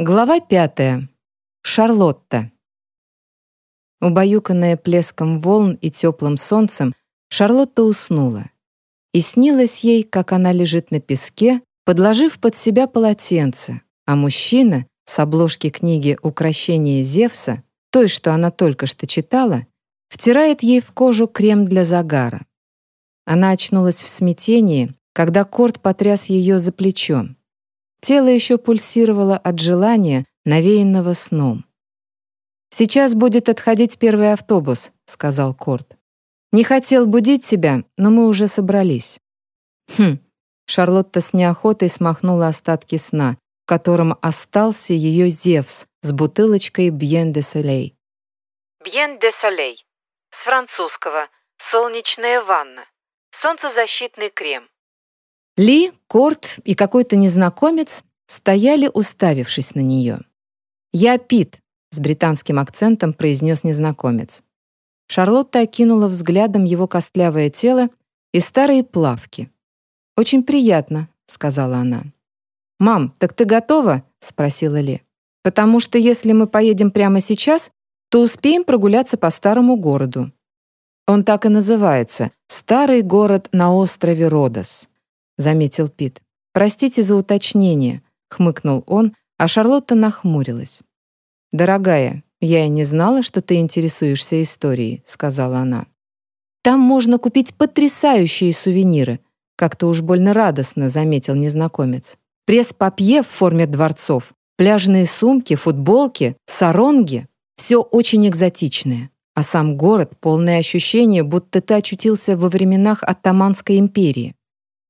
Глава пятая. Шарлотта. Убаюканная плеском волн и теплым солнцем, Шарлотта уснула. И снилось ей, как она лежит на песке, подложив под себя полотенце, а мужчина с обложки книги «Укращение Зевса», той, что она только что читала, втирает ей в кожу крем для загара. Она очнулась в смятении, когда Корт потряс ее за плечом. Тело еще пульсировало от желания, навеянного сном. «Сейчас будет отходить первый автобус», — сказал Корт. «Не хотел будить тебя, но мы уже собрались». «Хм». Шарлотта с неохотой смахнула остатки сна, в котором остался ее Зевс с бутылочкой «Бьен де Солей». «Бьен де Солей» с французского «Солнечная ванна», солнцезащитный крем. Ли, Корт и какой-то незнакомец стояли, уставившись на нее. «Я Пит», — с британским акцентом произнес незнакомец. Шарлотта окинула взглядом его костлявое тело и старые плавки. «Очень приятно», — сказала она. «Мам, так ты готова?» — спросила Ли. «Потому что если мы поедем прямо сейчас, то успеем прогуляться по старому городу». Он так и называется «Старый город на острове Родос» заметил Пит. «Простите за уточнение», — хмыкнул он, а Шарлотта нахмурилась. «Дорогая, я и не знала, что ты интересуешься историей», — сказала она. «Там можно купить потрясающие сувениры», — как-то уж больно радостно заметил незнакомец. «Пресс-папье в форме дворцов, пляжные сумки, футболки, саронги — все очень экзотичное. А сам город — полное ощущение, будто ты очутился во временах Оттоманской империи.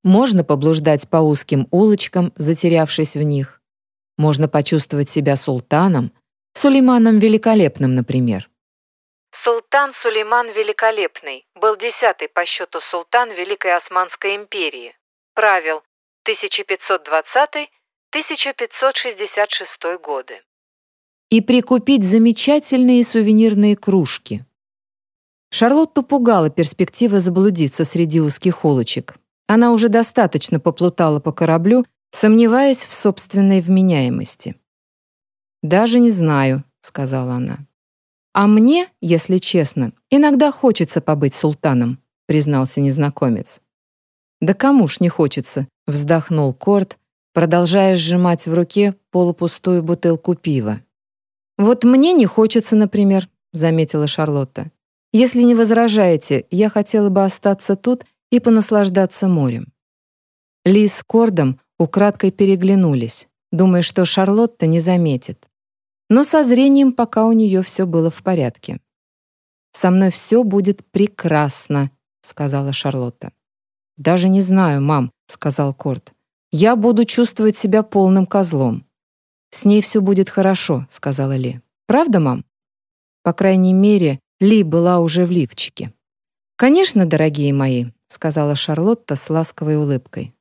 Можно поблуждать по узким улочкам, затерявшись в них. Можно почувствовать себя султаном, Сулейманом Великолепным, например. Султан Сулейман Великолепный был десятый по счету султан Великой Османской империи. Правил 1520-1566 годы. И прикупить замечательные сувенирные кружки. Шарлотту пугала перспектива заблудиться среди узких улочек. Она уже достаточно поплутала по кораблю, сомневаясь в собственной вменяемости. «Даже не знаю», — сказала она. «А мне, если честно, иногда хочется побыть султаном», — признался незнакомец. «Да кому ж не хочется», — вздохнул Корт, продолжая сжимать в руке полупустую бутылку пива. «Вот мне не хочется, например», — заметила Шарлотта. «Если не возражаете, я хотела бы остаться тут и понаслаждаться морем. Ли с Кордом украдкой переглянулись, думая, что Шарлотта не заметит. Но со зрением пока у нее все было в порядке. «Со мной все будет прекрасно», — сказала Шарлотта. «Даже не знаю, мам», — сказал Корд. «Я буду чувствовать себя полным козлом». «С ней все будет хорошо», — сказала Ли. «Правда, мам?» По крайней мере, Ли была уже в лифчике. «Конечно, дорогие мои, — сказала Шарлотта с ласковой улыбкой.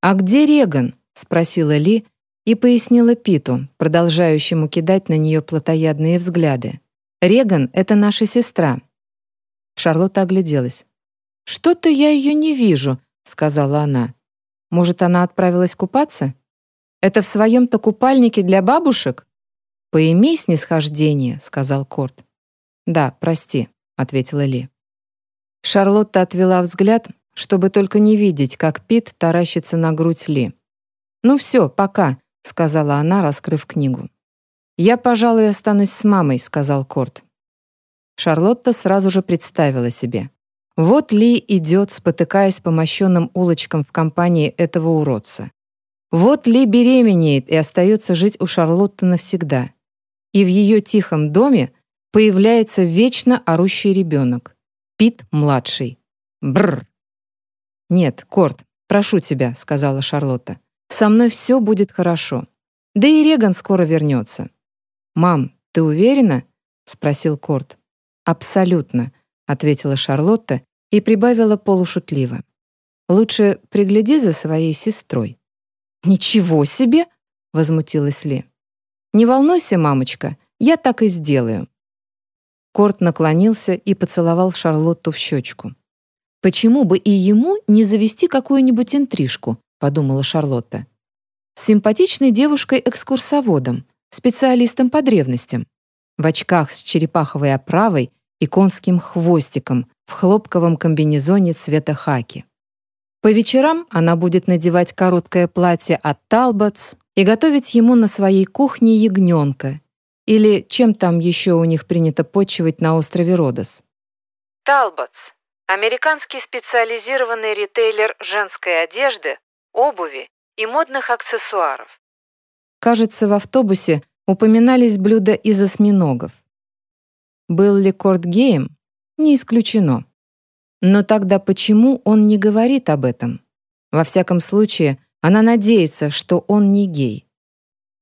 «А где Реган?» — спросила Ли и пояснила Питу, продолжающему кидать на нее плотоядные взгляды. «Реган — это наша сестра». Шарлотта огляделась. «Что-то я ее не вижу», — сказала она. «Может, она отправилась купаться? Это в своем-то купальнике для бабушек?» «Поимей снисхождение», — сказал Корт. «Да, прости», — ответила Ли. Шарлотта отвела взгляд, чтобы только не видеть, как Пит таращится на грудь Ли. «Ну все, пока», — сказала она, раскрыв книгу. «Я, пожалуй, останусь с мамой», — сказал Корт. Шарлотта сразу же представила себе. Вот Ли идет, спотыкаясь по мощенным улочкам в компании этого уродца. Вот Ли беременеет и остается жить у Шарлотты навсегда. И в ее тихом доме появляется вечно орущий ребенок. Пит-младший. Бррр. «Нет, Корт, прошу тебя», — сказала Шарлотта. «Со мной все будет хорошо. Да и Реган скоро вернется». «Мам, ты уверена?» — спросил Корт. «Абсолютно», — ответила Шарлотта и прибавила полушутливо. «Лучше пригляди за своей сестрой». «Ничего себе!» — возмутилась Ли. «Не волнуйся, мамочка, я так и сделаю. Корт наклонился и поцеловал Шарлотту в щечку. «Почему бы и ему не завести какую-нибудь интрижку?» — подумала Шарлотта. «С симпатичной девушкой-экскурсоводом, специалистом по древностям, в очках с черепаховой оправой и конским хвостиком в хлопковом комбинезоне цвета хаки. По вечерам она будет надевать короткое платье от Талботс и готовить ему на своей кухне ягненка или чем там еще у них принято почивать на острове Родос. Талботс – американский специализированный ритейлер женской одежды, обуви и модных аксессуаров. Кажется, в автобусе упоминались блюда из осьминогов. Был ли Корт геем? Не исключено. Но тогда почему он не говорит об этом? Во всяком случае, она надеется, что он не гей.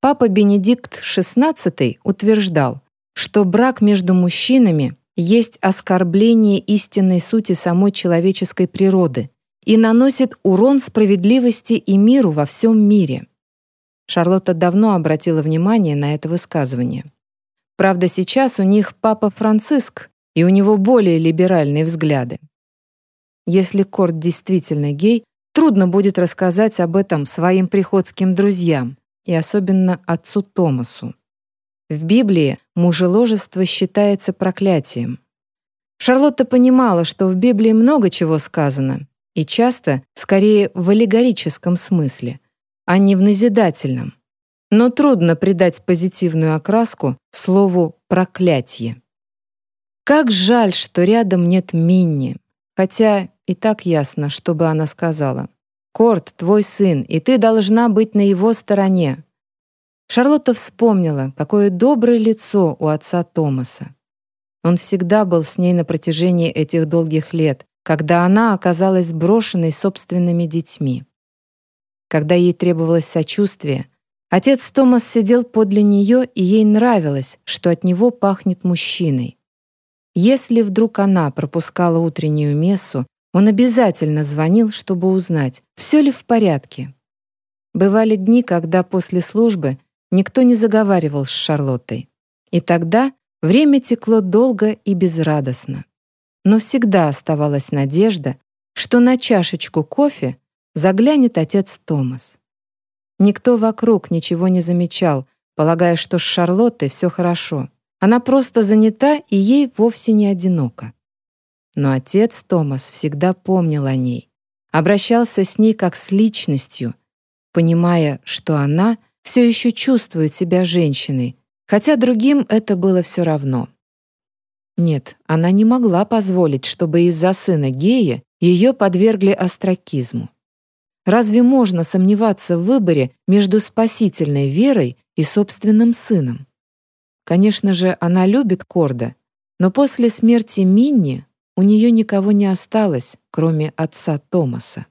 Папа Бенедикт XVI утверждал, что брак между мужчинами есть оскорбление истинной сути самой человеческой природы и наносит урон справедливости и миру во всем мире. Шарлотта давно обратила внимание на это высказывание. Правда, сейчас у них папа Франциск, и у него более либеральные взгляды. Если Корт действительно гей, трудно будет рассказать об этом своим приходским друзьям и особенно отцу Томасу. В Библии мужеложество считается проклятием. Шарлотта понимала, что в Библии много чего сказано, и часто скорее в аллегорическом смысле, а не в назидательном. Но трудно придать позитивную окраску слову «проклятие». Как жаль, что рядом нет Минни, хотя и так ясно, что бы она сказала. «Корт, твой сын, и ты должна быть на его стороне». Шарлотта вспомнила, какое доброе лицо у отца Томаса. Он всегда был с ней на протяжении этих долгих лет, когда она оказалась брошенной собственными детьми. Когда ей требовалось сочувствие, отец Томас сидел подле нее, и ей нравилось, что от него пахнет мужчиной. Если вдруг она пропускала утреннюю мессу он обязательно звонил, чтобы узнать, все ли в порядке. Бывали дни, когда после службы никто не заговаривал с Шарлоттой. И тогда время текло долго и безрадостно. Но всегда оставалась надежда, что на чашечку кофе заглянет отец Томас. Никто вокруг ничего не замечал, полагая, что с Шарлоттой все хорошо. Она просто занята, и ей вовсе не одиноко. Но отец Томас всегда помнил о ней, обращался с ней как с личностью, понимая, что она все еще чувствует себя женщиной, хотя другим это было все равно. Нет, она не могла позволить, чтобы из-за сына гея ее подвергли остракизму. Разве можно сомневаться в выборе между спасительной верой и собственным сыном? Конечно же, она любит Корда, но после смерти Минни у нее никого не осталось, кроме отца Томаса.